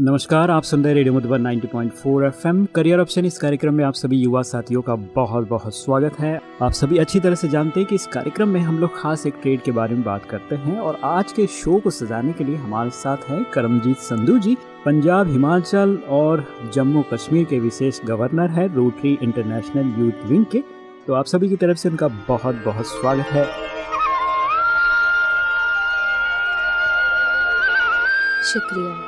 नमस्कार, आप सुन रहे radio Madhuban 90.4 FM. Career option, इस कार्यक्रम में आप सभी युवा साथियों का बहुत बहुत स्वागत है। आप सभी अच्छी तरह से जानते हैं कि इस कार्यक्रम में हम लोग खास एक ट्रेड के बारे में बात करते हैं और आज के शो को सजाने के लिए हमारे साथ हैं करमजीत संधू जी, पंजाब हिमाचल और जम्मू कश्मीर के विशेष गवर्नर है रोटरी इंटरनेशनल यूथ विंग के। तो आप सभी की तरफ़ से उनका बहुत बहुत स्वागत है। शुक्रिया।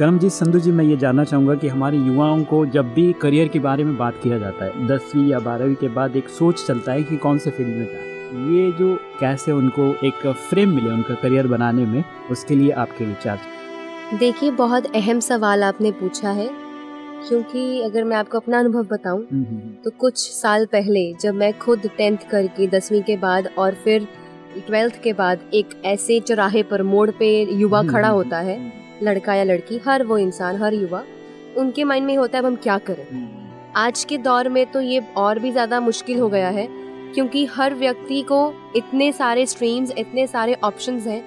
करमजीत संधु जी मैं ये जानना चाहूँगा कि हमारे युवाओं को जब भी करियर के बारे में बात किया जाता है दसवीं या बारहवीं के बाद एक सोच चलता है कि कौन से फ़ील्ड में जाए। ये जो कैसे उनको एक फ्रेम मिले उनका करियर बनाने में उसके लिए आपके विचार। देखिए बहुत अहम सवाल आपने पूछा है क्योंकि अगर मैं आपको अपना अनुभव बताऊँ हम्म, हम्म, हम्म। तो कुछ साल पहले जब मैं खुद टेंथ करके दसवीं के बाद और फिर ट्वेल्थ के बाद एक ऐसे चौराहे पर मोड़ पे युवा खड़ा होता है लड़का या लड़की हर वो इंसान हर युवा उनके माइंड में होता है अब हम क्या करें? आज के दौर में तो ये और भी ज़्यादा मुश्किल हो गया है क्योंकि हर व्यक्ति को इतने सारे स्ट्रीम्स इतने सारे ऑप्शंस हैं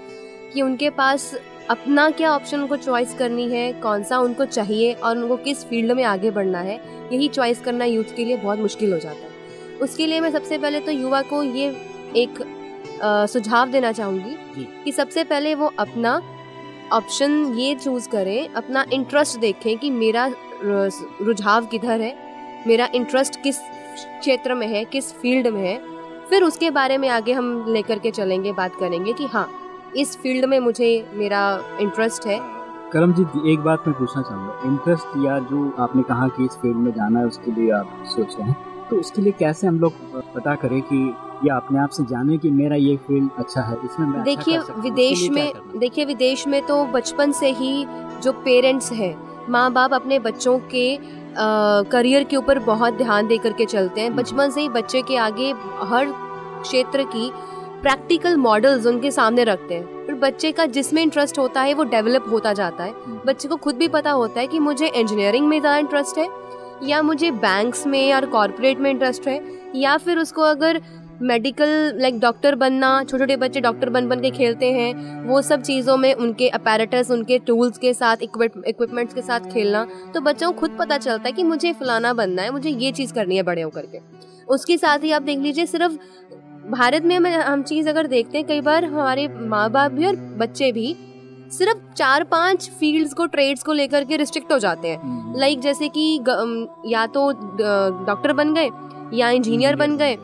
कि उनके पास अपना क्या ऑप्शन उनको चॉइस करनी है कौन सा उनको चाहिए और उनको किस फ़ील्ड में आगे बढ़ना है यही चॉइस करना यूथ के लिए बहुत मुश्किल हो जाता है। उसके लिए मैं सबसे पहले तो युवा को ये एक आ, सुझाव देना चाहूँगी कि सबसे पहले वो अपना ऑप्शन ये चूज़ करें, अपना इंटरेस्ट देखें कि मेरा रुझाव किधर है, मेरा इंटरेस्ट किस क्षेत्र में है, किस फ़ील्ड में है। फिर उसके बारे में आगे हम लेकर के चलेंगे, बात करेंगे कि हाँ इस फ़ील्ड में मुझे मेरा इंटरेस्ट है। करम जी, एक बात मैं पूछना चाहूँगा। इंटरेस्ट या जो आपने कहा कि इस फ़ील्ड में जाना है, उसके लिए आप सोच रहे हैं तो उसके लिए कैसे हम लोग पता करें कि या अपने आप से जाने कि मेरा ये फ़ील्ड अच्छा है इसमें मैं देखिए अच्छा देखिए विदेश में देखिए विदेश में तो बचपन से ही जो पेरेंट्स हैं माँ बाप अपने बच्चों के करियर के ऊपर बहुत ध्यान दे करके चलते हैं। बचपन से ही बच्चे के आगे हर क्षेत्र की प्रैक्टिकल मॉडल्स उनके सामने रखते हैं। फिर बच्चे का जिसमें इंटरेस्ट होता है वो डेवलप होता जाता है। हम्म। बच्चे को खुद भी पता होता है कि मुझे इंजीनियरिंग में ज़्यादा इंटरेस्ट है या मुझे बैंक्स में या कॉरपोरेट में इंटरेस्ट है या फिर उसको अगर मेडिकल लाइक डॉक्टर बनना छोटे छोटे बच्चे डॉक्टर बन बन के खेलते हैं वो सब चीज़ों में उनके अपैरेटस उनके टूल्स के साथ इक्विपमेंट्स के साथ खेलना तो बच्चों को खुद पता चलता है कि मुझे फलाना बनना है मुझे ये चीज़ करनी है बड़े होकर के। उसके साथ ही आप देख लीजिए सिर्फ़ भारत में हम चीज़ अगर देखते हैं कई बार हमारे माँ बाप भी और बच्चे भी सिर्फ़ चार पाँच फील्ड्स को ट्रेड्स को लेकर के रिस्ट्रिक्ट हो जाते हैं। Like hmm. जैसे कि या तो डॉक्टर बन गए या इंजीनियर बन गए।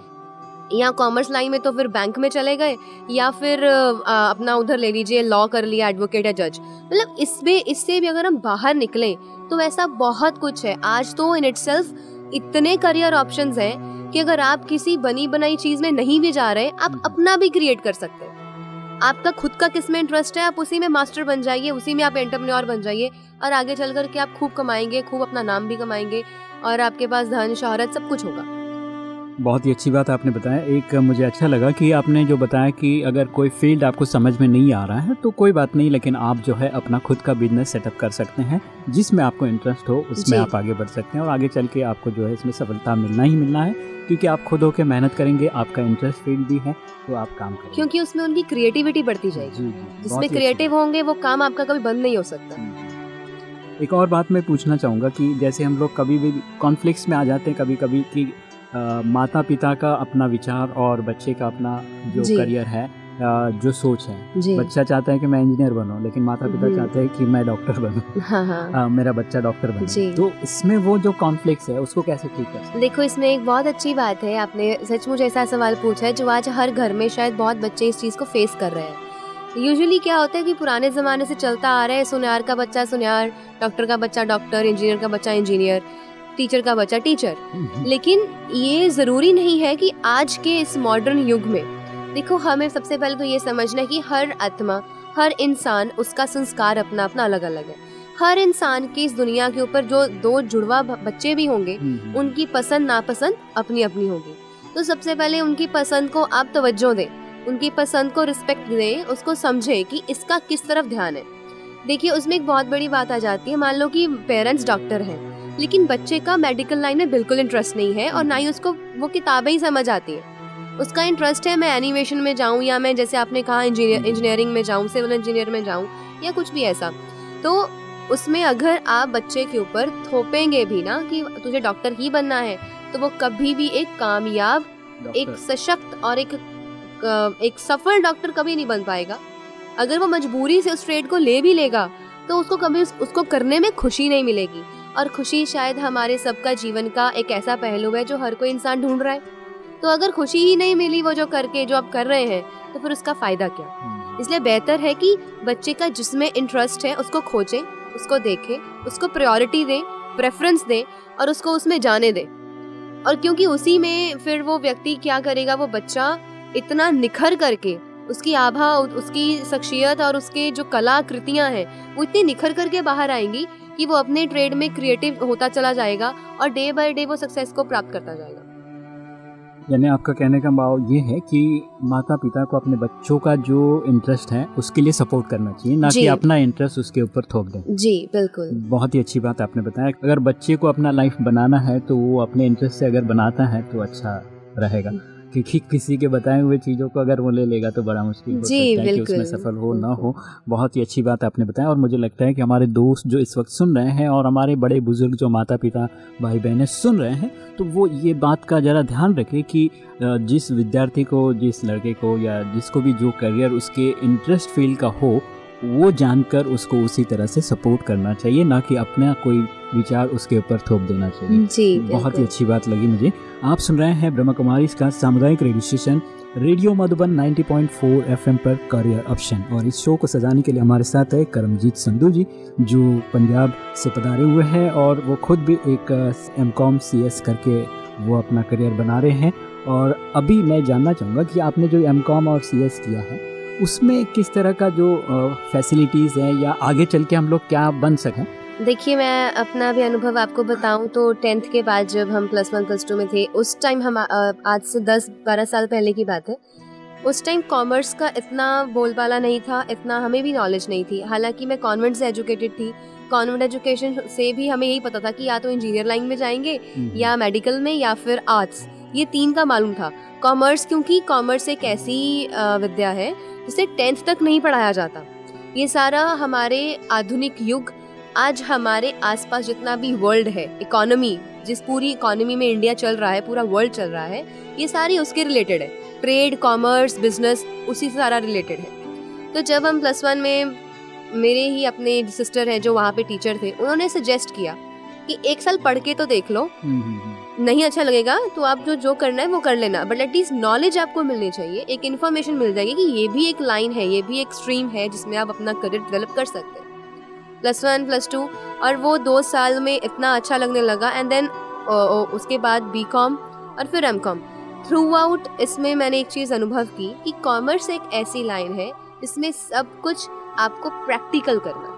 या कॉमर्स लाइन में तो फिर बैंक में चले गए या फिर आ, अपना उधर ले लीजिए लॉ कर लिया एडवोकेट या जज मतलब इसमें इससे भी अगर हम बाहर निकलें तो ऐसा बहुत कुछ है। आज तो इन इट इतने करियर ऑप्शंस हैं कि अगर आप किसी बनी बनाई चीज़ में नहीं भी जा रहे आप अपना भी क्रिएट कर सकते हैं। आपका खुद का किसमें इंटरेस्ट है आप उसी में मास्टर बन जाइए उसी में आप एंटरप्रेन्योर बन जाइए और आगे चल कर के आप खूब कमाएँगे खूब अपना नाम भी कमाएँगे और आपके पास धन शहरत सब कुछ होगा। बहुत ही अच्छी बात आपने बताया। एक मुझे अच्छा लगा कि आपने जो बताया कि अगर कोई फ़ील्ड आपको समझ में नहीं आ रहा है तो कोई बात नहीं लेकिन आप जो है अपना खुद का बिज़नेस सेटअप कर सकते हैं जिसमें आपको इंटरेस्ट हो उसमें आप आगे बढ़ सकते हैं और आगे चल के आपको जो है इसमें सफलता मिलना ही मिलना है क्योंकि आप खुद होकर मेहनत करेंगे आपका इंटरेस्ट फ़ील्ड भी है तो आप काम करेंगे। क्योंकि उसमें उनकी क्रिएटिविटी बढ़ती जाएगी। जिसमें क्रिएटिव होंगे वो काम आपका कभी बंद नहीं हो सकता। एक और बात मैं पूछना चाहूँगा कि जैसे हम लोग कभी भी कॉन्फ्लिक्ट्स में आ जाते हैं कभी कभी कि माता पिता का अपना विचार और बच्चे का अपना जो करियर है आ, जो सोच है। बच्चा चाहता है कि मैं इंजीनियर बनूं लेकिन माता पिता हम्म। चाहते हैं कि मैं डॉक्टर बनूं। हाँ हाँ। मेरा बच्चा डॉक्टर बने। तो इसमें वो जो कॉन्फ्लिक्ट है उसको कैसे ठीक कर देखो इसमें एक बहुत अच्छी बात है आपने सचमुच ऐसा सवाल पूछा है जो आज हर घर में शायद बहुत बच्चे इस चीज़ को फेस कर रहे हैं। यूजुअली क्या होता है कि पुराने ज़माने से चलता आ रहा है सुनियार का बच्चा सुनियार डॉक्टर का बच्चा डॉक्टर इंजीनियर का बच्चा इंजीनियर। टीचर का बच्चा टीचर लेकिन ये ज़रूरी नहीं है कि आज के इस मॉडर्न युग में देखो हमें सबसे पहले तो ये समझना है कि हर आत्मा हर इंसान उसका संस्कार अपना अपना अलग अलग है। हर इंसान की इस दुनिया के ऊपर जो दो जुड़वा बच्चे भी होंगे उनकी पसंद नापसंद अपनी अपनी होगी। तो सबसे पहले उनकी पसंद को आप तवज्जो दें उनकी पसंद को रिस्पेक्ट दें उसको समझें कि इसका किस तरफ़ ध्यान है। देखिए उसमें एक बहुत बड़ी बात आ जाती है मान लो कि पेरेंट्स डॉक्टर हैं। लेकिन बच्चे का मेडिकल लाइन में बिल्कुल इंटरेस्ट नहीं है और ना ही उसको वो किताबें ही समझ आती हैं। उसका इंटरेस्ट है मैं एनिमेशन में जाऊँ या मैं जैसे आपने कहा इंजीनियरिंग में जाऊँ सिविल इंजीनियर में जाऊँ या कुछ भी ऐसा। तो उसमें अगर आप बच्चे के ऊपर थोपेंगे भी ना कि तुझे डॉक्टर ही बनना है तो वो कभी भी एक कामयाब एक सशक्त और एक एक सफल डॉक्टर कभी नहीं बन पाएगा। अगर वो मजबूरी से उस ट्रेड को ले भी लेगा तो उसको कभी उसको करने में खुशी नहीं मिलेगी। और खुशी शायद हमारे सबका जीवन का एक ऐसा पहलू है जो हर कोई इंसान ढूंढ रहा है। तो अगर खुशी ही नहीं मिली वो जो करके जो आप कर रहे हैं तो फिर उसका फ़ायदा क्या? हम्म। इसलिए बेहतर है कि बच्चे का जिसमें इंटरेस्ट है उसको खोजें उसको देखें उसको प्रायोरिटी दें प्रेफरेंस दें और उसको उसमें जाने दें। और क्योंकि उसी में फिर वो व्यक्ति क्या करेगा वो बच्चा इतना निखर करके उसकी आभा उसकी शख्सियत और उसके जो कलाकृतियाँ हैं वो इतनी निखर करके बाहर आएँगी कि वो अपने ट्रेड में क्रिएटिव होता चला जाएगा और डे बाय डे वो सक्सेस को प्राप्त करता जाएगा। यानी आपका कहने का भाव ये है कि माता पिता को अपने बच्चों का जो इंटरेस्ट है उसके लिए सपोर्ट करना चाहिए ना कि अपना इंटरेस्ट उसके ऊपर थोप दें। जी बिल्कुल। बहुत ही अच्छी बात आपने बताया। अगर बच्चे को अपना लाइफ बनाना है तो वो अपने इंटरेस्ट से अगर बनाता है तो अच्छा रहेगा। क्योंकि किसी के बताए हुए चीज़ों को अगर वो ले लेगा तो बड़ा मुश्किल हो सकता है कि उसमें सफल हो ना हो। बहुत ही अच्छी बात आपने बताया और मुझे लगता है कि हमारे दोस्त जो इस वक्त सुन रहे हैं और हमारे बड़े बुज़ुर्ग जो माता पिता भाई बहनें सुन रहे हैं तो वो ये बात का ज़रा ध्यान रखें कि जिस विद्यार्थी को जिस लड़के को या जिसको भी जो करियर उसके इंटरेस्ट फ़ील्ड का हो वो जानकर उसको उसी तरह से सपोर्ट करना चाहिए ना कि अपना कोई विचार उसके ऊपर थोप देना चाहिए। जी बहुत ही अच्छी बात लगी मुझे। आप सुन रहे हैं ब्रह्मा कुमारी का सामुदायिक radio station radio Madhuban 90.4 FM पर करियर ऑप्शन और इस शो को सजाने के लिए हमारे साथ है करमजीत संधू जी जो पंजाब से पधारे हुए हैं और वो खुद भी एक एम कॉम सी एस करके वो अपना करियर बना रहे हैं। और अभी मैं जानना चाहूँगा कि आपने जो एम कॉम और सी एस किया है उसमें किस तरह का जो फैसिलिटीज़ है या आगे चल के हम लोग क्या बन सकें? देखिए मैं अपना भी अनुभव आपको बताऊँ तो टेंथ के बाद जब हम प्लस वन प्लस टू में थे उस टाइम हम आज से दस बारह साल पहले की बात है। उस टाइम कॉमर्स का इतना बोलबाला नहीं था इतना हमें भी नॉलेज नहीं थी। हालाँकि मैं कॉन्वेंट से एजुकेटेड थी। कॉन्वेंट एजुकेशन से भी हमें यही पता था कि या तो इंजीनियर लाइन में जाएँगे हम्म। या मेडिकल में या फिर आर्ट्स ये तीन का मालूम था। कॉमर्स क्योंकि कॉमर्स एक ऐसी विद्या है जिसे टेंथ तक नहीं पढ़ाया जाता। ये सारा हमारे आधुनिक युग आज हमारे आसपास जितना भी वर्ल्ड है इकोनॉमी जिस पूरी इकोनॉमी में इंडिया चल रहा है पूरा वर्ल्ड चल रहा है ये सारी उसके रिलेटेड है। ट्रेड कॉमर्स बिज़नेस उसी से सारा रिलेटेड है। तो जब हम प्लस वन में मेरे ही अपने सिस्टर हैं जो वहाँ पे टीचर थे उन्होंने सजेस्ट किया कि एक साल पढ़ के तो देख लो। हम्म, हम्म, हम्म। नहीं अच्छा लगेगा तो आप जो जो करना है वो कर लेना। बट एटलीस्ट नॉलेज आपको मिलनी चाहिए एक इन्फॉर्मेशन मिल जाएगी कि ये भी एक लाइन है ये भी एक स्ट्रीम है जिसमें आप अपना करियर डेवलप कर सकते हैं। प्लस वन प्लस टू और वो दो साल में इतना अच्छा लगने लगा एंड देन उसके बाद बी कॉम और फिर एम कॉम थ्रू आउट इसमें मैंने एक चीज़ अनुभव की कि कॉमर्स एक ऐसी लाइन है जिसमें सब कुछ आपको प्रैक्टिकल करना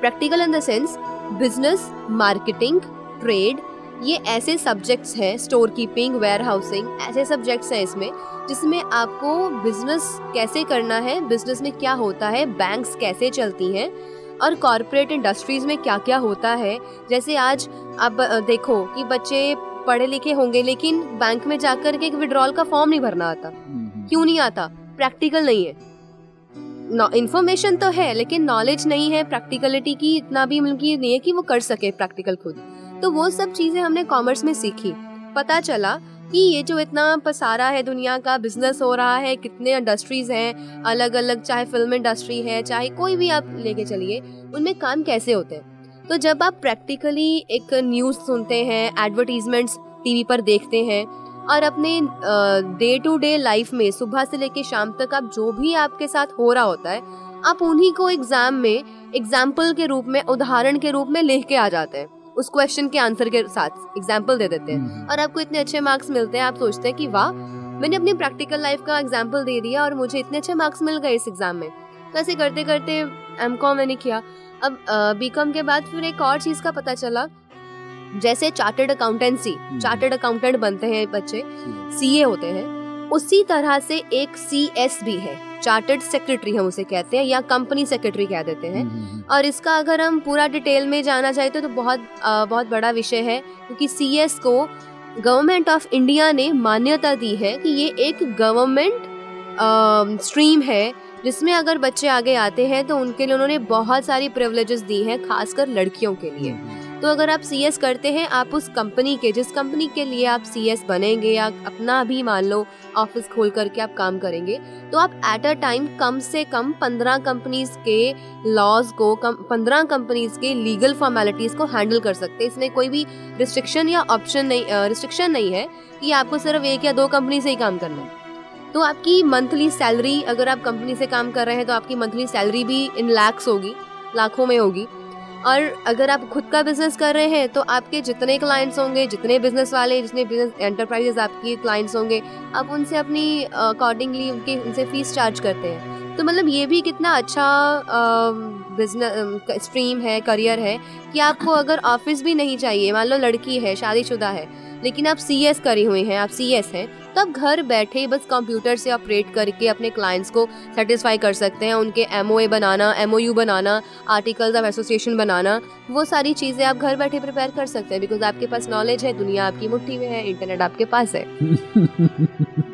practical in the sense business marketing trade ये ऐसे सब्जेक्ट्स हैं स्टोर कीपिंग वेयर हाउसिंग ऐसे सब्जेक्ट्स हैं इसमें जिसमें आपको बिज़नेस कैसे करना है बिज़नेस में क्या होता है बैंक्स कैसे चलती हैं और कॉरपोरेट इंडस्ट्रीज़ में क्या क्या होता है। जैसे आज आप देखो कि बच्चे पढ़े लिखे होंगे लेकिन बैंक में जाकर के एक विड्रॉल का फॉर्म नहीं भरना आता। क्यों नहीं आता? प्रैक्टिकल नहीं है। इन्फॉर्मेशन तो है लेकिन नॉलेज नहीं है प्रैक्टिकलिटी की इतना भी मतलब नहीं है कि वो कर सके प्रैक्टिकल खुद। तो वो सब चीज़ें हमने कॉमर्स में सीखी। पता चला कि ये जो इतना पसारा है दुनिया का बिज़नेस हो रहा है, कितने इंडस्ट्रीज़ हैं अलग अलग चाहे फ़िल्म इंडस्ट्री है, चाहे कोई भी आप लेके चलिए, उनमें काम कैसे होते हैं? तो जब आप प्रैक्टिकली एक न्यूज़ सुनते हैं एडवर्टीजमेंट्स टीवी पर देखते हैं, और अपने डे टू डे लाइफ में सुबह से लेके शाम तक आप जो भी आपके साथ हो रहा होता है, आप उन्हीं को एग्ज़ाम में एग्ज़ाम्पल के रूप में, उदाहरण के रूप में लिख के आ जाते हैं। उस क्वेश्चन के आंसर के साथ एग्ज़ाम्पल दे देते हैं। हम्म। और आपको इतने अच्छे मार्क्स मिलते हैं आप सोचते हैं कि वाह मैंने अपनी प्रैक्टिकल लाइफ का एग्ज़ाम्पल दे दिया और मुझे इतने अच्छे मार्क्स मिल गए इस एग्ज़ाम में। तो ऐसे करते करते एम कॉम मैंने किया। अब बी कॉम के बाद फिर एक और चीज़ का पता चला जैसे चार्टर्ड अकाउंटेंसी चार्टर्ड अकाउंटेंट बनते हैं बच्चे सीए होते हैं। उसी तरह से एक सी एस भी है। चार्टर्ड सेक्रेटरी हम उसे कहते हैं या कंपनी सेक्रेटरी कह देते हैं। हम्म, हम्म, और इसका अगर हम पूरा डिटेल में जाना चाहते तो बहुत आ, बहुत बड़ा विषय है क्योंकि सीएस को गवर्नमेंट ऑफ़ इंडिया ने मान्यता दी है कि ये एक गवर्नमेंट स्ट्रीम है जिसमें अगर बच्चे आगे आते हैं तो उनके लिए उन्होंने बहुत सारी प्रिवलेजेस दी हैं खासकर लड़कियों के लिए। तो अगर आप सीएस करते हैं, आप उस कंपनी के, जिस कंपनी के लिए आप सीएस बनेंगे या अपना भी मान लो ऑफ़िस खोल करके आप काम करेंगे तो आप एट अ टाइम कम से कम पंद्रह कंपनीज़ के लॉज को, कम, पंद्रह कंपनीज़ के लीगल फॉर्मेलिटीज को हैंडल कर सकते हैं। इसमें कोई भी रिस्ट्रिक्शन या ऑप्शन नहीं रिस्ट्रिक्शन नहीं है कि आपको सिर्फ़ एक या दो कंपनी से ही काम करना है। तो आपकी मंथली सैलरी अगर आप कंपनी से काम कर रहे हैं तो आपकी मंथली सैलरी भी इन लैक्स होगी, लाखों में होगी। और अगर आप खुद का बिज़नेस कर रहे हैं तो आपके जितने क्लाइंट्स होंगे, जितने बिज़नेस वाले, जितने बिज़नेस एंटरप्राइजेस आपके क्लाइंट्स होंगे, आप उनसे अपनी अकॉर्डिंगली उनके, उनसे फ़ीस चार्ज करते हैं। तो मतलब ये भी कितना अच्छा बिज़नेस स्ट्रीम है करियर है, कि आपको अगर ऑफ़िस भी नहीं चाहिए, मान लो लड़की है, शादीशुदा है लेकिन आप सी एस करी हुई हैं, आप सी एस हैं तो आप घर बैठे बस कंप्यूटर से ऑपरेट करके अपने क्लाइंट्स को सेटिस्फाई कर सकते हैं, उनके एम बनाना एम बनाना आर्टिकल्स ऑफ़ एसोसिएशन बनाना, वो सारी चीज़ें आप घर बैठे प्रिपेयर कर सकते हैं बिकॉज़ आपके पास नॉलेज है, दुनिया आपकी मुट्ठी में है इंटरनेट आपके पास है।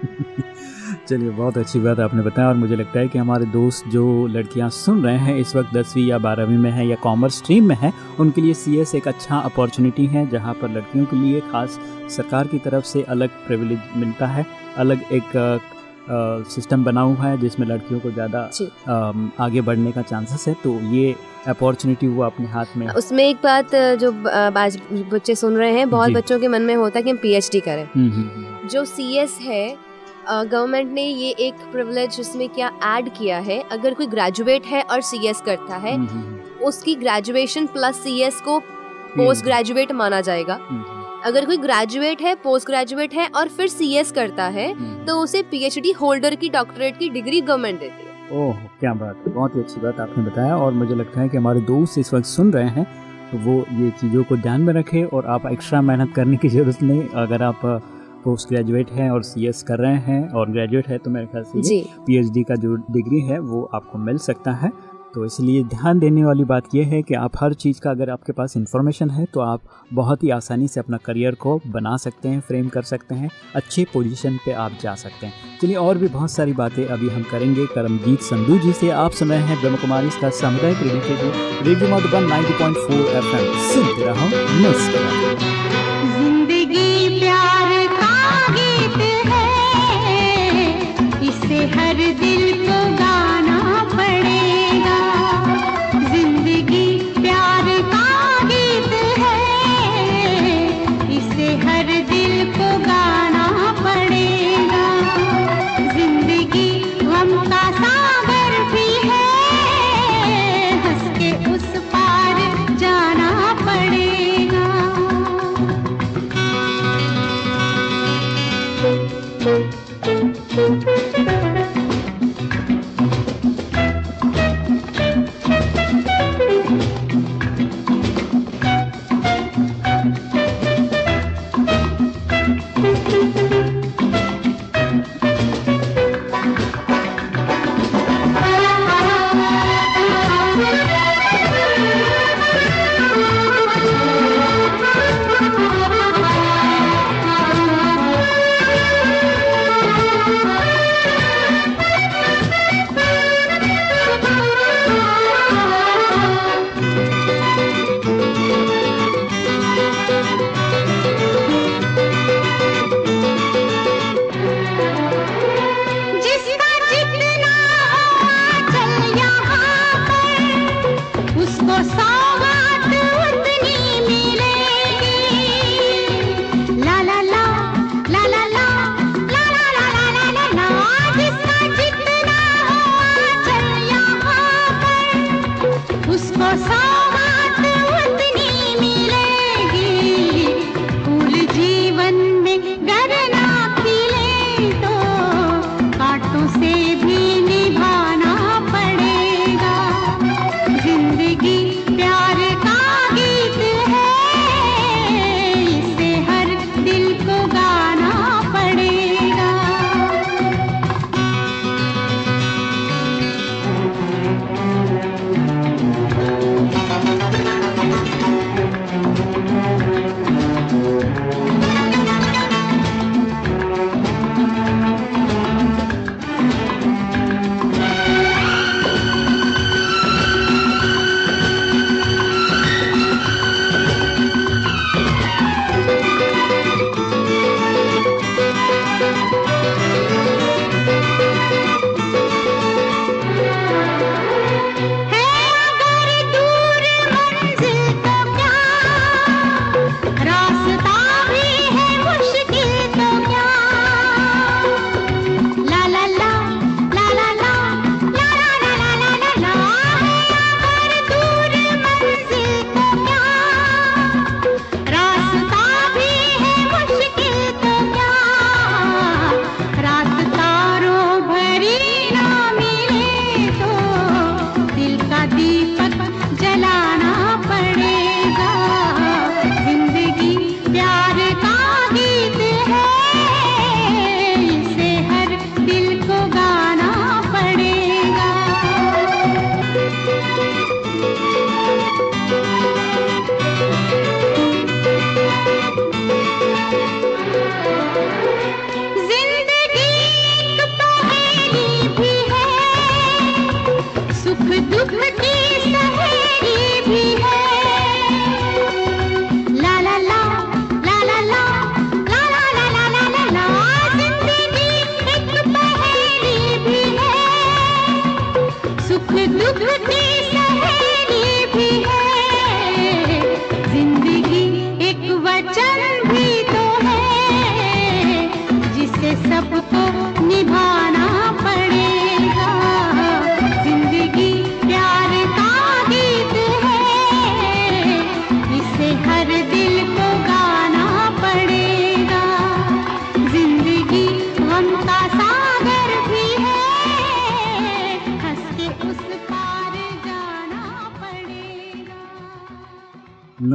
चलिए बहुत अच्छी बात आपने बताया और मुझे लगता है कि हमारे दोस्त जो लड़कियाँ सुन रहे हैं इस वक्त दसवीं या बारहवीं में है या कॉमर्स स्ट्रीम में है उनके लिए CS एक अच्छा अपॉर्चुनिटी है जहाँ पर लड़कियों के लिए खास सरकार की तरफ़ से अलग प्रिविलेज मिलता है अलग एक सिस्टम बना हुआ है जिसमें लड़कियों को ज़्यादा आगे बढ़ने का चांसेस है तो ये अपॉर्चुनिटी वो अपने हाथ में। उसमें एक बात जो बच्चे सुन रहे हैं बहुत बच्चों के मन में होता है कि हम पीएचडी करें। हम्म, हम्म, हम्म। जो सीएस है गवर्नमेंट ने ये एक प्रिविलेज इसमें क्या ऐड किया है? अगर कोई ग्रेजुएट है और सीएस करता है हम्म, हम्म, हम्म। उसकी ग्रेजुएशन प्लस सीएस को पोस्ट ग्रेजुएट माना जाएगा। अगर कोई ग्रेजुएट है पोस्ट ग्रेजुएट है और फिर सीएस करता है तो उसे पीएचडी होल्डर की डॉक्टरेट की डिग्री गवर्नमेंट देती है। ओह क्या बात है। बहुत ही अच्छी बात आपने बताया और मुझे लगता है कि हमारे दोस्त इस वक्त सुन रहे हैं तो वो ये चीज़ों को ध्यान में रखें और आप एक्स्ट्रा मेहनत करने की ज़रूरत नहीं। अगर आप पोस्ट ग्रेजुएट हैं और सीएस कर रहे हैं और ग्रेजुएट है तो मेरे ख्याल से पीएचडी का जो डिग्री है वो आपको मिल सकता है। तो इसलिए ध्यान देने वाली बात यह है कि आप हर चीज़ का अगर आपके पास इन्फॉर्मेशन है तो आप बहुत ही आसानी से अपना करियर को बना सकते हैं फ्रेम कर सकते हैं अच्छी पोजीशन पे आप जा सकते हैं। चलिए और भी बहुत सारी बातें अभी हम करेंगे। करमजीत संधू जी से आप सुन रहे हैं ब्रह्म कुमारी इसका सामुदायिक radio radio Madhuban ninety point four F M सुनते रहो ज़िंदगी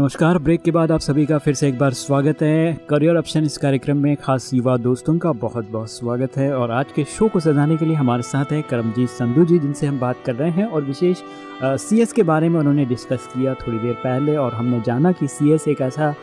नमस्कार। ब्रेक के बाद आप सभी का फिर से एक बार स्वागत है। करियर ऑप्शन इस कार्यक्रम में खास युवा दोस्तों का बहुत बहुत स्वागत है और आज के शो को सजाने के लिए हमारे साथ है करमजीत संधू जी, जिनसे हम बात कर रहे हैं और विशेष सी एस के बारे में उन्होंने डिस्कस किया थोड़ी देर पहले और हमने जाना कि सी एस एक ऐसा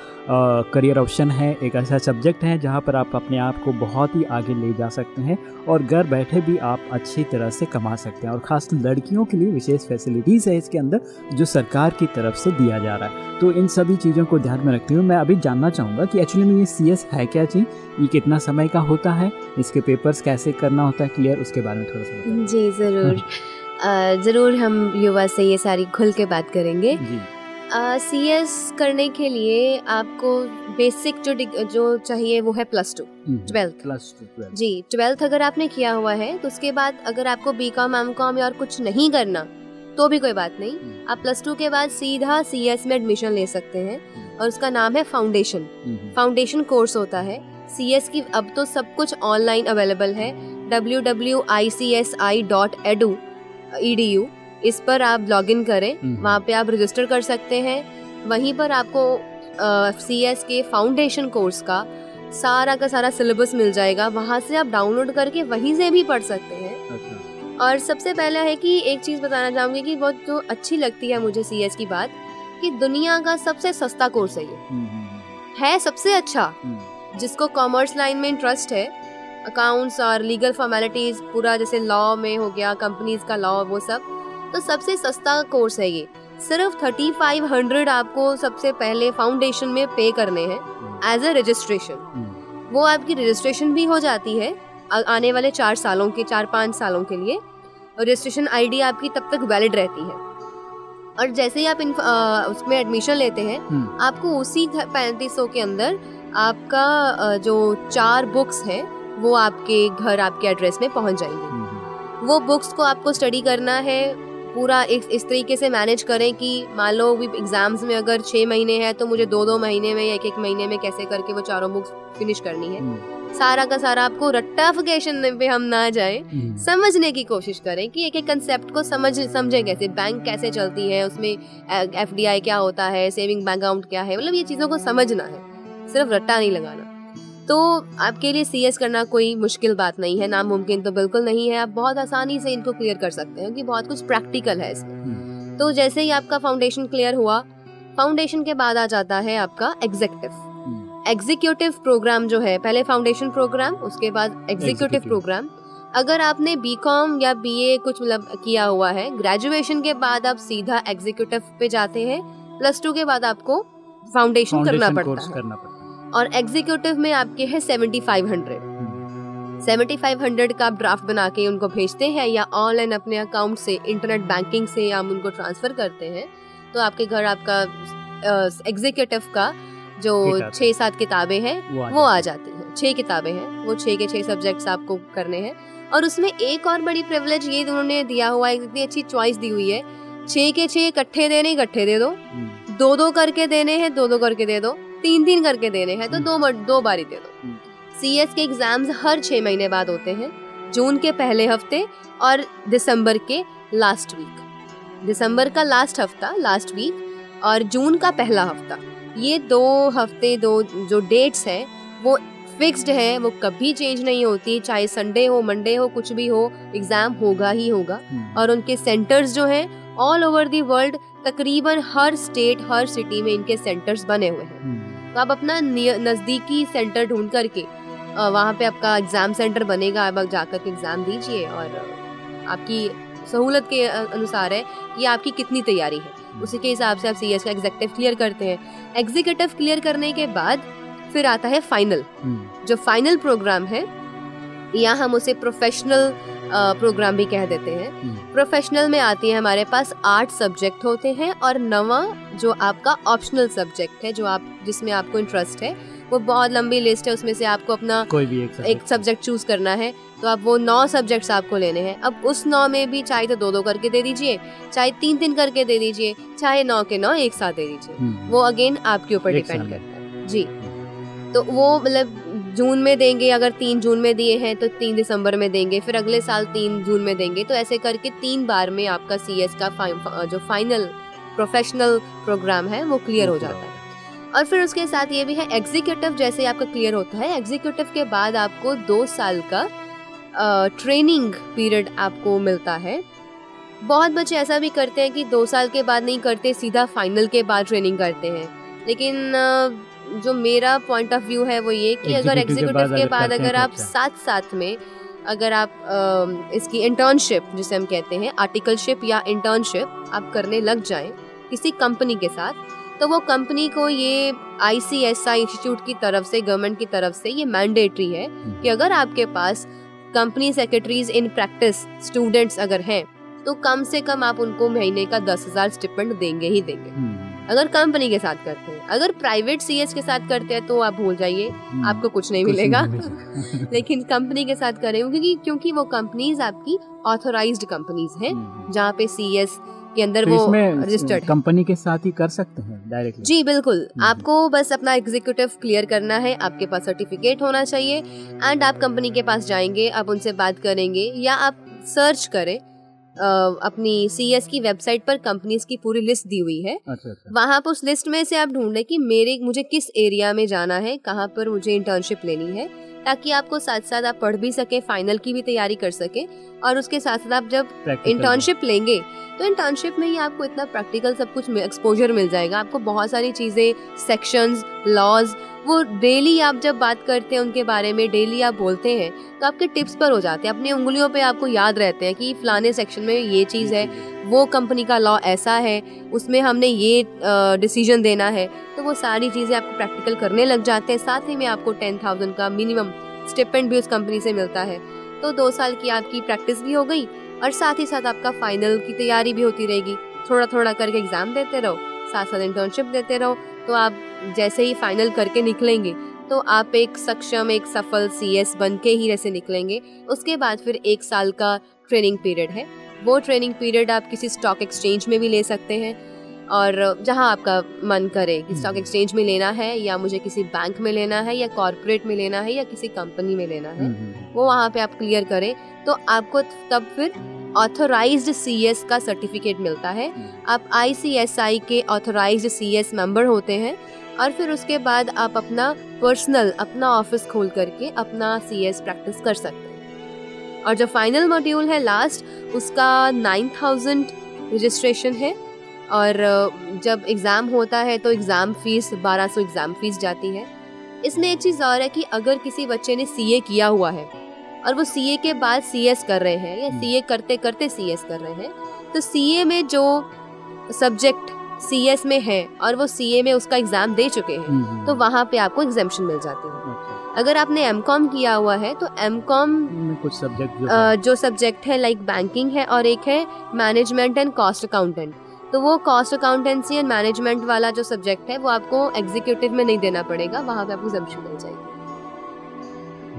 करियर ऑप्शन है, एक ऐसा सब्जेक्ट है जहाँ पर आप अपने आप को बहुत ही आगे ले जा सकते हैं और घर बैठे भी आप अच्छी तरह से कमा सकते हैं और ख़ास लड़कियों के लिए विशेष फैसिलिटीज़ है इसके अंदर जो सरकार की तरफ़ से दिया जा रहा है। तो इन सभी चीज़ों को ध्यान में रखते हुए मैं अभी जानना चाहूँगा कि एक्चुअली में ये सीएस है क्या चीज़ ये कितना समय का होता है? इसके पेपर्स कैसे करना होता है? क्लियर उसके बारे में थोड़ा सा जी ज़रूर। ज़रूर हम युवा से ये सारी खुल के बात करेंगे। सी एस करने के लिए आपको बेसिक जो जो चाहिए वो है plus two twelfth plus two जी ट्वेल्थ अगर आपने किया हुआ है तो उसके बाद अगर आपको बी कॉम एम कॉम या और कुछ नहीं करना तो भी कोई बात नहीं। हम्म। आप प्लस टू के बाद सीधा सी एस में एडमिशन ले सकते हैं हम्म। और उसका नाम है फाउंडेशन फाउंडेशन कोर्स होता है। सी एस की अब तो सब कुछ ऑनलाइन अवेलेबल है। W W I C S I dot edu E D U इस पर आप लॉग इन करें। हम्म। वहाँ पे आप रजिस्टर कर सकते हैं। वहीं पर आपको सी एस के फाउंडेशन कोर्स का सारा का सारा सिलेबस मिल जाएगा। वहाँ से आप डाउनलोड करके वहीं से भी पढ़ सकते हैं। अच्छा। और सबसे पहला है कि एक चीज़ बताना चाहूँगी कि बहुत जो अच्छी लगती है मुझे सी एस की बात कि दुनिया का सबसे सस्ता कोर्स है ये। हम्म, हम्म, है सबसे अच्छा जिसको कॉमर्स लाइन में इंटरेस्ट है अकाउंट्स और लीगल फॉर्मेलिटीज पूरा जैसे लॉ में हो गया कंपनीज़ का लॉ वो सब तो सबसे सस्ता कोर्स है ये। सिर्फ़ थर्टी फाइव हंड्रेड आपको सबसे पहले फाउंडेशन में पे करने हैं एज अ रजिस्ट्रेशन वो आपकी रजिस्ट्रेशन भी हो जाती है आने वाले चार सालों के चार पाँच सालों के लिए और रजिस्ट्रेशन आईडी आपकी तब तक वैलिड रहती है और जैसे ही आप आ, उसमें एडमिशन लेते हैं हम्म। आपको उसी पैंतीस सौ के अंदर आपका जो चार बुक्स हैं वो आपके घर आपके एड्रेस में पहुँच जाएँगे हम्म। वो बुक्स को आपको स्टडी करना है पूरा एक इस तरीके से मैनेज करें कि मान लो भी एग्ज़ाम्स में अगर छः महीने हैं तो मुझे दो दो महीने में या एक एक महीने में कैसे करके वो चारों बुक्स फिनिश करनी है हम्म। सारा का सारा आपको रट्टाफिकेशन पे हम ना जाए। समझने की कोशिश करें कि एक एक कंसेप्ट को समझ समझे कैसे बैंक कैसे चलती है उसमें एफडीआई क्या होता है सेविंग बैंक अकाउंट क्या है मतलब ये चीज़ों को समझना है सिर्फ़ रट्टा नहीं लगाना। तो आपके लिए सीएस करना कोई मुश्किल बात नहीं है नामुमकिन तो बिल्कुल नहीं है। आप बहुत आसानी से इनको क्लियर कर सकते हैं क्योंकि बहुत कुछ प्रैक्टिकल है इसमें। हम्म। तो जैसे ही आपका फाउंडेशन क्लियर हुआ फाउंडेशन के बाद आ जाता है आपका एग्जीक्यूटिव एग्जीक्यूटिव प्रोग्राम जो है पहले फाउंडेशन प्रोग्राम उसके बाद एग्जीक्यूटिव प्रोग्राम अगर आपने बी कॉम या बी ए कुछ मतलब किया हुआ है ग्रेजुएशन के बाद आप सीधा एग्जीक्यूटिव पे जाते हैं प्लस टू के बाद आपको फाउंडेशन करना पड़ता है। करना पड़ता और एग्जीक्यूटिव में आपके है seventy five hundred seventy five hundred का आप ड्राफ्ट बना के उनको भेजते हैं या ऑनलाइन अपने अकाउंट से इंटरनेट बैंकिंग से हम उनको ट्रांसफ़र करते हैं तो आपके घर आपका एग्जीक्यूटिव का जो छः सात किताबें हैं वो आ जाती हैं। छः किताबें हैं वो छः के छः सब्जेक्ट्स आपको करने हैं। और उसमें एक और बड़ी प्रिविलेज ये उन्होंने दिया हुआ है इतनी अच्छी चॉइस दी हुई है। छः के छः इकट्ठे देने इकट्ठे दे दो। हम्म। दो दो करके देने हैं दो दो करके दे दो। तीन तीन करके देने हैं तो हम्म। दो बार ही दे। दो सी एस के एग्ज़ाम्स हर छः महीने बाद होते हैं जून के पहले हफ़्ते और दिसंबर के लास्ट वीक दिसंबर का लास्ट हफ़्ता लास्ट वीक और जून का पहला हफ़्ता। ये दो हफ़्ते दो जो डेट्स हैं वो फिक्स्ड है वो कभी चेंज नहीं होती चाहे संडे हो मंडे हो कुछ भी हो एग्ज़ाम होगा ही होगा हम्म। और उनके सेंटर्स जो हैं ऑल ओवर दी वर्ल्ड तकरीबन हर स्टेट हर सिटी में इनके सेंटर्स बने हुए हैं हम्म। तो आप अपना नज़दीकी सेंटर ढूंढ करके वहाँ पे आपका एग्ज़ाम सेंटर बनेगा आप जाकर के एग्ज़ाम दीजिए और आपकी सहूलत के अनुसार है कि आपकी कितनी तैयारी है उसी के हिसाब से आप सी का एग्जेक्टिव क्लियर करते हैं एग्जीक्यूटिव क्लियर करने के बाद फिर आता है फाइनल हम्म। जो फाइनल प्रोग्राम है या हम उसे प्रोफेशनल प्रोग्राम भी कह देते हैं प्रोफेशनल हम्म। में आती है हमारे पास आठ सब्जेक्ट होते हैं और नवा जो आपका ऑप्शनल सब्जेक्ट है जो आप जिसमें आपको इंटरेस्ट है वो बहुत लंबी लिस्ट है उसमें से आपको अपना कोई भी एक, एक सब्जेक्ट चूज़ करना है। तो आप वो नौ सब्जेक्ट्स आपको लेने हैं। अब उस नौ में भी चाहे तो दो दो करके दे दीजिए चाहे तीन तीन करके दे दीजिए चाहे नौ के नौ एक साथ दे दीजिए। हम्म। वो अगेन आपके ऊपर डिपेंड करता है। जी। तो वो मतलब जून में देंगे अगर तीन जून में दिए हैं तो तीन दिसंबर में देंगे फिर अगले साल तीन जून में देंगे तो ऐसे करके तीन बार में आपका सीएस का जो फाइनल प्रोफेशनल प्रोग्राम है वो क्लियर हो जाता है। और फिर उसके साथ ये भी है एग्जीक्यूटिव जैसे आपका क्लियर होता है एग्जीक्यूटिव के बाद आपको दो साल का ट्रेनिंग पीरियड आपको मिलता है बहुत बच्चे ऐसा भी करते हैं कि दो साल के बाद नहीं करते सीधा फाइनल के बाद ट्रेनिंग करते हैं लेकिन जो मेरा पॉइंट ऑफ़ व्यू है वो ये कि अगर एग्जीक्यूटिव के बाद अगर आप। साथ साथ में अगर आप इसकी इंटर्नशिप जिसे हम कहते हैं आर्टिकलशिप या इंटर्नशिप आप करने लग जाएँ किसी कंपनी के साथ तो वो कंपनी को ये आई सी एस आई इंस्टीट्यूट की तरफ़ से गवर्नमेंट की तरफ़ से ये मैंडेटरी है हम्म। कि अगर आपके पास company secretaries in practice students अगर हैं तो कम से कम आप उनको महीने का दस हज़ार स्टिपेंड देंगे ही देंगे हम्म। अगर कंपनी के साथ करते हैं अगर प्राइवेट सीएस के साथ करते हैं तो आप भूल जाइए हम्म। आपको कुछ नहीं कुछ मिलेगा लेकिन कंपनी के साथ करें क्योंकि क्योंकि वो कंपनीज़ आपकी ऑथोराइज्ड कंपनीज़ हैं जहाँ पे सीएस के अंदर तो वो रजिस्टर्ड कंपनी के साथ ही कर सकते हैं डायरेक्टली जी बिल्कुल। आपको बस अपना एग्जीक्यूटिव क्लियर करना है आपके पास सर्टिफिकेट होना चाहिए एंड आप कंपनी के पास जाएँगे आप उनसे बात करेंगे या आप सर्च करें Uh, अपनी सी एस की वेबसाइट पर कंपनीज़ की पूरी लिस्ट दी हुई है। अच्छा, अच्छा। वहाँ पर उस लिस्ट में से आप ढूंढे कि मेरे मुझे किस एरिया में जाना है कहाँ पर मुझे इंटर्नशिप लेनी है। ताकि आपको साथ साथ आप पढ़ भी सके फाइनल की भी तैयारी कर सके और उसके साथ साथ आप जब इंटर्नशिप लेंगे तो इंटर्नशिप में ही आपको इतना प्रैक्टिकल सब कुछ एक्सपोजर मिल जाएगा। आपको बहुत सारी चीज़ें सेक्शंस लॉज वो डेली आप जब बात करते हैं उनके बारे में डेली आप बोलते हैं तो आपके टिप्स पर हो जाते हैं। अपनी उंगलियों पे आपको याद रहते हैं कि फलाने सेक्शन में ये चीज़ है, वो कंपनी का लॉ ऐसा है, उसमें हमने ये डिसीज़न देना है। तो वो सारी चीज़ें आपको प्रैक्टिकल करने लग जाते हैं। साथ ही में आपको टेन थाउज़ेंड का मिनिमम स्टिपेंड भी उस कंपनी से मिलता है। तो दो साल की आपकी प्रैक्टिस भी हो गई और साथ ही साथ आपका फाइनल की तैयारी भी होती रहेगी। थोड़ा थोड़ा करके एग्ज़ाम देते रहो साथ साथ इंटर्नशिप देते रहो। तो आप जैसे ही फाइनल करके निकलेंगे तो आप एक सक्षम एक सफल सी एस बन के ही जैसे निकलेंगे। उसके बाद फिर एक साल का ट्रेनिंग पीरियड है। वो ट्रेनिंग पीरियड आप किसी स्टॉक एक्सचेंज में भी ले सकते हैं और जहाँ आपका मन करे कि स्टॉक एक्सचेंज हम्म। में लेना है या मुझे किसी बैंक में लेना है या कॉरपोरेट में लेना है या किसी कंपनी में लेना है हम्म, हम्म, वो वहाँ पे आप क्लियर करें। तो आपको तब फिर ऑथोराइज्ड सीएस का सर्टिफिकेट मिलता है। आप आईसीएसआई के ऑथोराइज्ड सीएस मेंबर होते हैं और फिर उसके बाद आप अपना पर्सनल अपना ऑफ़िस खोल करके अपना सीएस प्रैक्टिस कर सकते हैं। और जो फाइनल मॉड्यूल है लास्ट उसका नाइन थाउज़ेंड रजिस्ट्रेशन है और जब एग्ज़ाम होता है तो एग्ज़ाम फ़ीस बारह सौ एग्ज़ाम फ़ीस जाती है। इसमें एक चीज़ और है कि अगर किसी बच्चे ने सीए किया हुआ है और वो सीए के बाद सीएस कर रहे हैं या सी हम्म। करते करते सी कर रहे हैं। तो सीए में जो सब्जेक्ट सीएस में है और वो सीए में उसका एग्ज़ाम दे चुके हैं हम्म, हम्म, तो वहाँ पे आपको एग्जामेशन मिल जाती है। अगर आपने एम कॉम किया हुआ है तो एम कॉम कुछ सब्जेक्ट जो, जो सब्जेक्ट है लाइक बैंकिंग है और एक है मैनेजमेंट एंड कॉस्ट अकाउंटेंट तो वो कॉस्ट अकाउंटेंसी एंड मैनेजमेंट वाला जो सब्जेक्ट है वो आपको एग्जीक्यूटिव में नहीं देना पड़ेगा वहाँ पे आपको एग्जामेशन मिल जाएगी।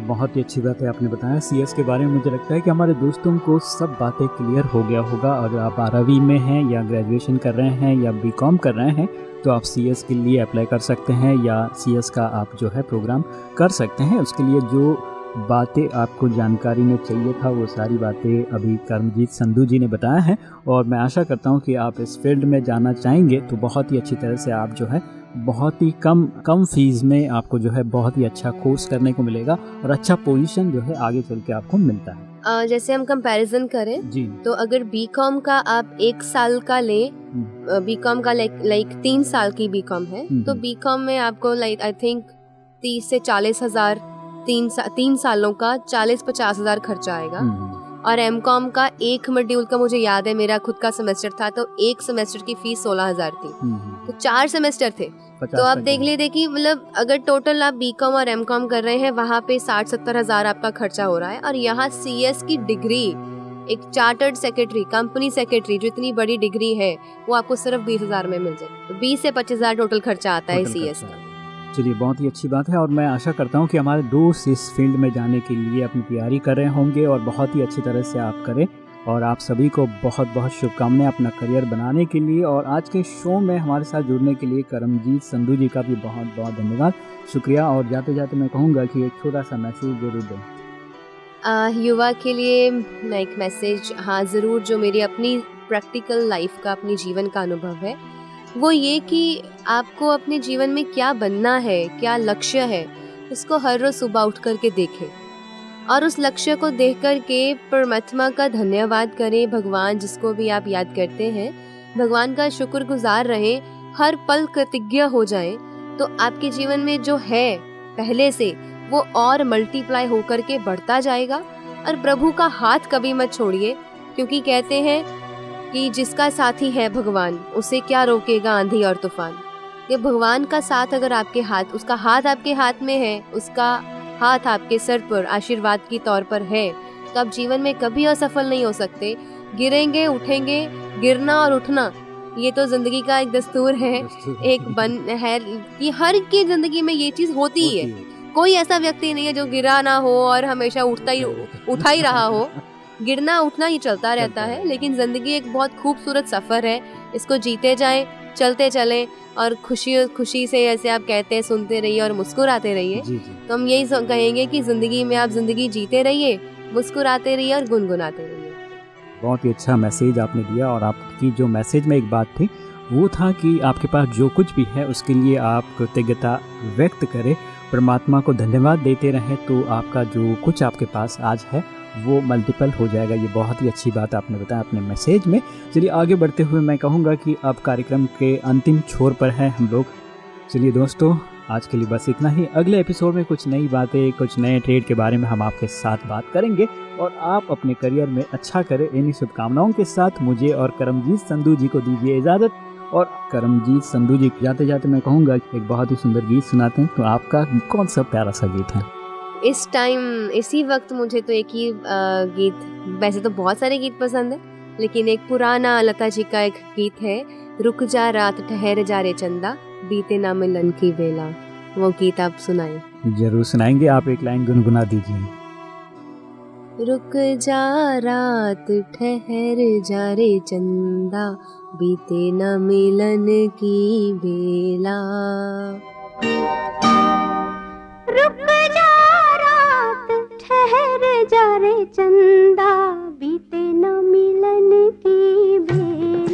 बहुत ही अच्छी बात है, आपने बताया। सीएस के बारे में मुझे लगता है कि हमारे दोस्तों को सब बातें क्लियर हो गया होगा। अगर आप बारहवीं में हैं या ग्रेजुएशन कर रहे हैं या बी कर रहे हैं तो आप सीएस के लिए अप्लाई कर सकते हैं या सीएस का आप जो है प्रोग्राम कर सकते हैं। उसके लिए जो बातें आपको जानकारी में चाहिए था, वो सारी बातें अभी कर्मजीत संधू जी ने बताया है। और मैं आशा करता हूँ कि आप इस फ़ील्ड में जाना चाहेंगे तो बहुत ही अच्छी तरह से आप जो है बहुत ही कम कम फ़ीस में आपको जो है बहुत ही अच्छा कोर्स करने को मिलेगा और अच्छा पोजीशन जो है आगे चल के आपको मिलता है आ, जैसे हम कंपैरिजन करें जी तो अगर बी कॉम का आप एक साल का ले बी कॉम का लाइक लाइक तीन साल की बी कॉम है हम्म, तो बी हम्म। कॉम में आपको लाइक आई थिंक तीस से चालीस हज़ार तीन सा, तीन सालों का चालीस पचास हज़ार खर्चा आएगा हम्म। और एम कॉम का एक मॉड्यूल का मुझे याद है मेरा खुद का सेमेस्टर था तो एक सेमेस्टर की फ़ीस सोलह हज़ार थी। हम्म। तो चार सेमेस्टर थे। तो आप देख लीजिए देखिए मतलब अगर टोटल आप बी कॉम और एम कॉम कर रहे हैं वहाँ पे साठ सत्तर हज़ार आपका खर्चा हो रहा है और यहाँ सी एस की डिग्री एक चार्टर्ड सेक्रेटरी कंपनी सेक्रेटरी जो इतनी बड़ी डिग्री है वो आपको सिर्फ़ बीस हज़ार में मिल जाए तो बीस से पच्चीस हज़ार टोटल खर्चा आता है सी एस का। चलिए, बहुत ही अच्छी बात है और मैं आशा करता हूँ कि हमारे दोस्त इस फ़ील्ड में जाने के लिए अपनी तैयारी कर रहे होंगे और बहुत ही अच्छी तरह से आप करें और आप सभी को बहुत बहुत शुभकामनाएँ अपना करियर बनाने के लिए और आज के शो में हमारे साथ जुड़ने के लिए करमजीत संधू जी का भी बहुत बहुत धन्यवाद। शुक्रिया और जाते जाते मैं कहूँगा कि एक छोटा सा मैसेज ज़रूर दें। युवा के लिए मैं एक मैसेज हाँ ज़रूर, जो मेरी अपनी प्रैक्टिकल लाइफ का, अपनी जीवन का अनुभव है। वो ये कि आपको अपने जीवन में क्या बनना है, क्या लक्ष्य है, इसको हर रोज़ सुबह उठ करके देखें। और उस लक्ष्य को देख कर के परमात्मा का धन्यवाद करें भगवान, जिसको भी आप याद करते हैं। भगवान का शुक्रगुजार रहें, हर पल कृतज्ञ हो जाएँ। तो आपके जीवन में जो है, पहले से, वो और मल्टीप्लाई होकर के बढ़ता जाएगा। और प्रभु का हाथ कभी मत छोड़िए, क्योंकि कहते हैं कि जिसका साथी है भगवान उसे क्या रोकेगा आंधी और तूफ़ान? ये भगवान का साथ अगर आपके हाथ उसका हाथ आपके हाथ में है उसका हाथ आपके सर पर आशीर्वाद की तौर पर है तो आप जीवन में कभी असफल नहीं हो सकते। गिरेंगे उठेंगे गिरना और उठना ये तो ज़िंदगी का एक दस्तूर है एक बन है कि हर की ज़िंदगी में ये चीज़ होती ही। है। कोई ऐसा व्यक्ति नहीं है जो गिरा ना हो और हमेशा उठता ही उठा ही रहा हो। गिरना उठना ही चलता रहता है लेकिन ज़िंदगी एक बहुत खूबसूरत सफ़र है। इसको जीते जाएँ चलते चलें और खुशी खुशी से ऐसे आप कहते हैं सुनते रहिए और मुस्कुराते रहिए। तो हम यही कहेंगे कि ज़िंदगी में आप ज़िंदगी जीते रहिए मुस्कुराते रहिए और गुनगुनाते रहिए। बहुत ही अच्छा मैसेज आपने दिया और आपकी जो मैसेज में एक बात थी वो था कि आपके पास जो कुछ भी है उसके लिए आप कृतज्ञता व्यक्त करें परमात्मा को धन्यवाद देते रहें तो आपका जो कुछ आपके पास आज है वो मल्टीपल हो जाएगा। ये बहुत ही अच्छी बात आपने बताया अपने मैसेज में। चलिए आगे बढ़ते हुए मैं कहूँगा कि अब कार्यक्रम के अंतिम छोर पर हैं हम लोग। चलिए दोस्तों, आज के लिए बस इतना ही। अगले एपिसोड में कुछ नई बातें, कुछ नए ट्रेड के बारे में हम आपके साथ बात करेंगे। और आप अपने करियर में अच्छा करें, इन्हीं शुभकामनाओं के साथ मुझे और करमजीत संधू जी को दीजिए इजाज़त। और करमजीत संधू जी जाते जाते मैं कहूँगा एक बहुत ही सुंदर गीत सुनाते हैं। तो आपका कौन सा प्यारा सा गीत है? इस टाइम इसी वक्त मुझे तो एक ही गीत वैसे तो बहुत सारे गीत पसंद है लेकिन एक पुराना लता जी का एक गीत है रुक जा रात ठहर जा रे चंदा बीते ना मिलन की बेला वो गीत आप सुनाए। ज़रूर सुनाएँगे आप एक लाइन गुनगुना दीजिए। रुक जा रात ठहर जा रे चंदा बीते न मिलन की बेला रुक जा ठहर जा रे चंदा बीते न मिलन की बेला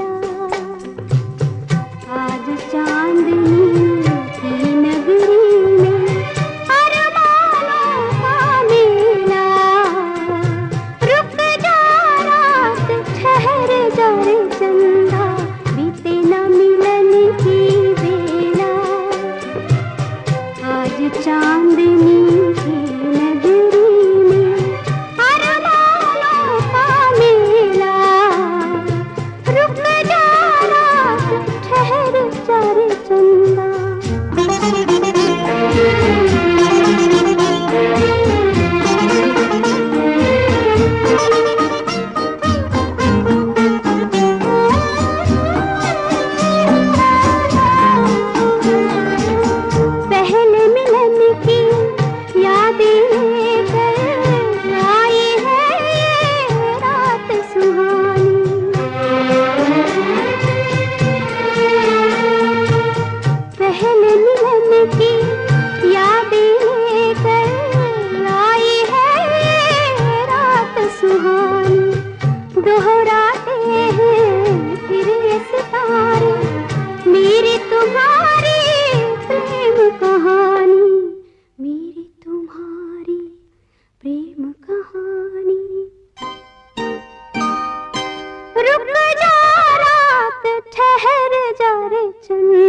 真